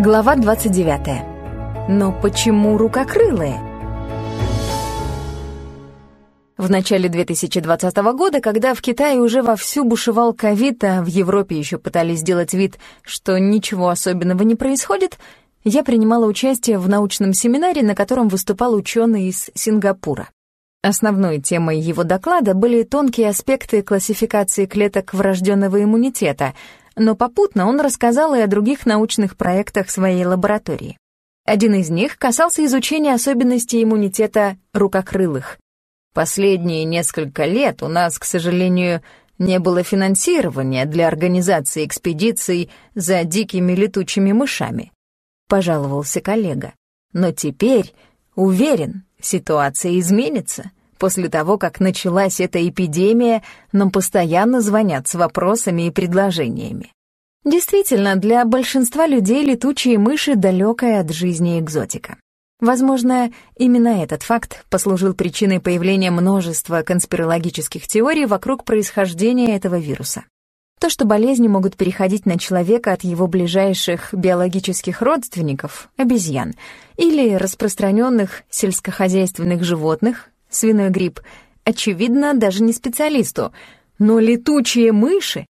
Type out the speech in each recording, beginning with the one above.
Глава 29. Но почему рукокрылые? В начале 2020 года, когда в Китае уже вовсю бушевал ковид, а в Европе еще пытались сделать вид, что ничего особенного не происходит, я принимала участие в научном семинаре, на котором выступал ученый из Сингапура. Основной темой его доклада были тонкие аспекты классификации клеток врожденного иммунитета, но попутно он рассказал и о других научных проектах своей лаборатории. Один из них касался изучения особенностей иммунитета рукокрылых. Последние несколько лет у нас, к сожалению, не было финансирования для организации экспедиций за дикими летучими мышами, пожаловался коллега. Но теперь, уверен, ситуация изменится. После того, как началась эта эпидемия, нам постоянно звонят с вопросами и предложениями. Действительно, для большинства людей летучие мыши далекая от жизни экзотика. Возможно, именно этот факт послужил причиной появления множества конспирологических теорий вокруг происхождения этого вируса. То, что болезни могут переходить на человека от его ближайших биологических родственников, обезьян, или распространенных сельскохозяйственных животных, свиной грипп, очевидно даже не специалисту, но летучие мыши.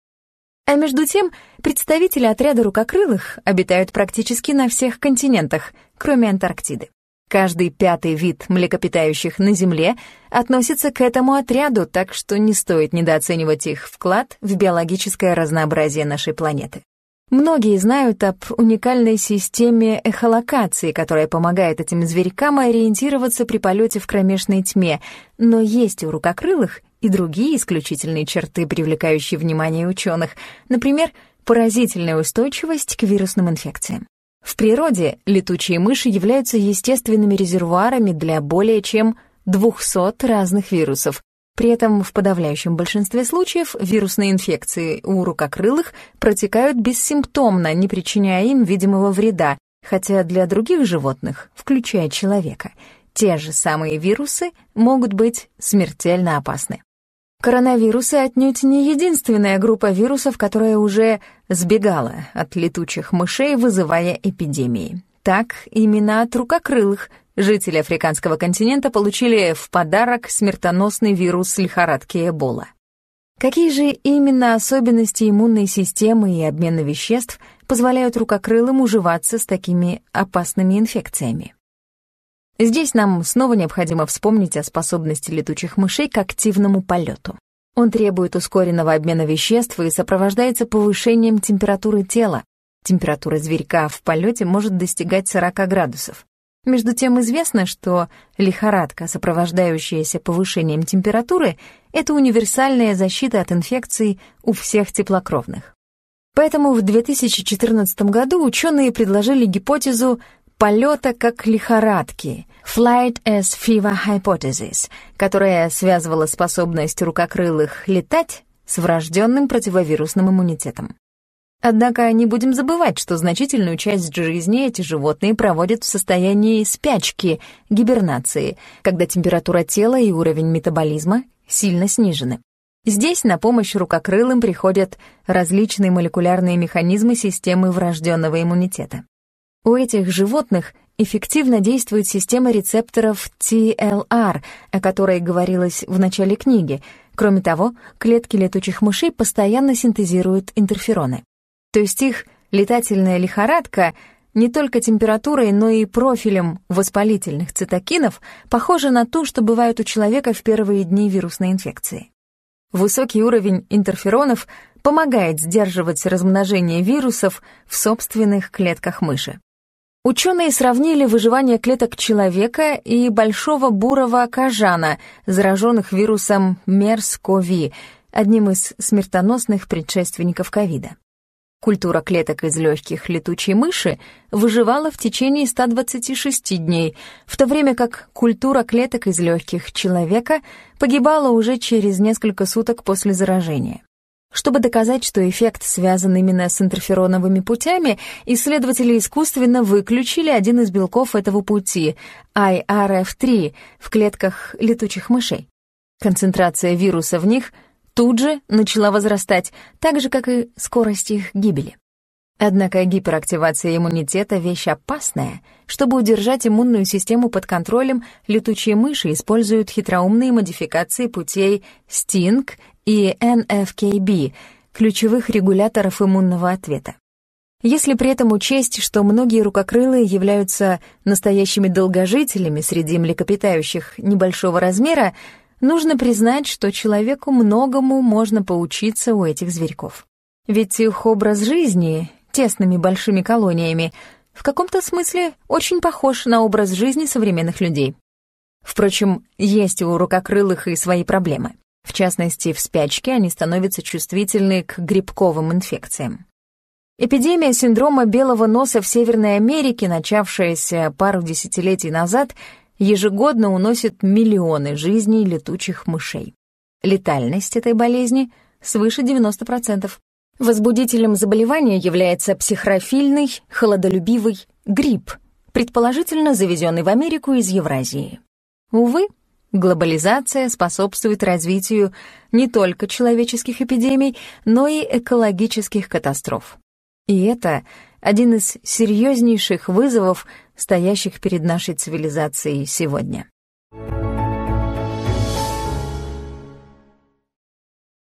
А между тем, представители отряда рукокрылых обитают практически на всех континентах, кроме Антарктиды. Каждый пятый вид млекопитающих на Земле относится к этому отряду, так что не стоит недооценивать их вклад в биологическое разнообразие нашей планеты. Многие знают об уникальной системе эхолокации, которая помогает этим зверькам ориентироваться при полете в кромешной тьме, но есть у рукокрылых и другие исключительные черты, привлекающие внимание ученых, например, поразительная устойчивость к вирусным инфекциям. В природе летучие мыши являются естественными резервуарами для более чем 200 разных вирусов, при этом в подавляющем большинстве случаев вирусные инфекции у рукокрылых протекают бессимптомно, не причиняя им видимого вреда, хотя для других животных, включая человека, те же самые вирусы могут быть смертельно опасны. Коронавирусы отнюдь не единственная группа вирусов, которая уже сбегала от летучих мышей, вызывая эпидемии. Так, именно от рукокрылых жители африканского континента получили в подарок смертоносный вирус лихорадки Эбола. Какие же именно особенности иммунной системы и обмена веществ позволяют рукокрылым уживаться с такими опасными инфекциями? Здесь нам снова необходимо вспомнить о способности летучих мышей к активному полету. Он требует ускоренного обмена веществ и сопровождается повышением температуры тела. Температура зверька в полете может достигать 40 градусов. Между тем известно, что лихорадка, сопровождающаяся повышением температуры, это универсальная защита от инфекций у всех теплокровных. Поэтому в 2014 году ученые предложили гипотезу полета как лихорадки Flight as Fever Hypothesis, которая связывала способность рукокрылых летать с врожденным противовирусным иммунитетом. Однако не будем забывать, что значительную часть жизни эти животные проводят в состоянии спячки, гибернации, когда температура тела и уровень метаболизма сильно снижены. Здесь на помощь рукокрылым приходят различные молекулярные механизмы системы врожденного иммунитета. У этих животных эффективно действует система рецепторов TLR, о которой говорилось в начале книги. Кроме того, клетки летучих мышей постоянно синтезируют интерфероны. То есть их летательная лихорадка не только температурой, но и профилем воспалительных цитокинов похожа на ту, что бывает у человека в первые дни вирусной инфекции. Высокий уровень интерферонов помогает сдерживать размножение вирусов в собственных клетках мыши. Ученые сравнили выживание клеток человека и большого бурого кажана, зараженных вирусом MERS-CoV, одним из смертоносных предшественников ковида. Культура клеток из легких летучей мыши выживала в течение 126 дней, в то время как культура клеток из легких человека погибала уже через несколько суток после заражения. Чтобы доказать, что эффект связан именно с интерфероновыми путями, исследователи искусственно выключили один из белков этого пути — IRF3 в клетках летучих мышей. Концентрация вируса в них тут же начала возрастать, так же, как и скорость их гибели. Однако гиперактивация иммунитета — вещь опасная. Чтобы удержать иммунную систему под контролем, летучие мыши используют хитроумные модификации путей STING и NFKB, ключевых регуляторов иммунного ответа. Если при этом учесть, что многие рукокрылые являются настоящими долгожителями среди млекопитающих небольшого размера, нужно признать, что человеку многому можно поучиться у этих зверьков. Ведь их образ жизни, тесными большими колониями, в каком-то смысле очень похож на образ жизни современных людей. Впрочем, есть у рукокрылых и свои проблемы. В частности, в спячке они становятся чувствительны к грибковым инфекциям. Эпидемия синдрома белого носа в Северной Америке, начавшаяся пару десятилетий назад, ежегодно уносит миллионы жизней летучих мышей. Летальность этой болезни свыше 90%. Возбудителем заболевания является психрофильный, холодолюбивый грипп, предположительно завезенный в Америку из Евразии. Увы, глобализация способствует развитию не только человеческих эпидемий, но и экологических катастроф. И это один из серьезнейших вызовов, стоящих перед нашей цивилизацией сегодня.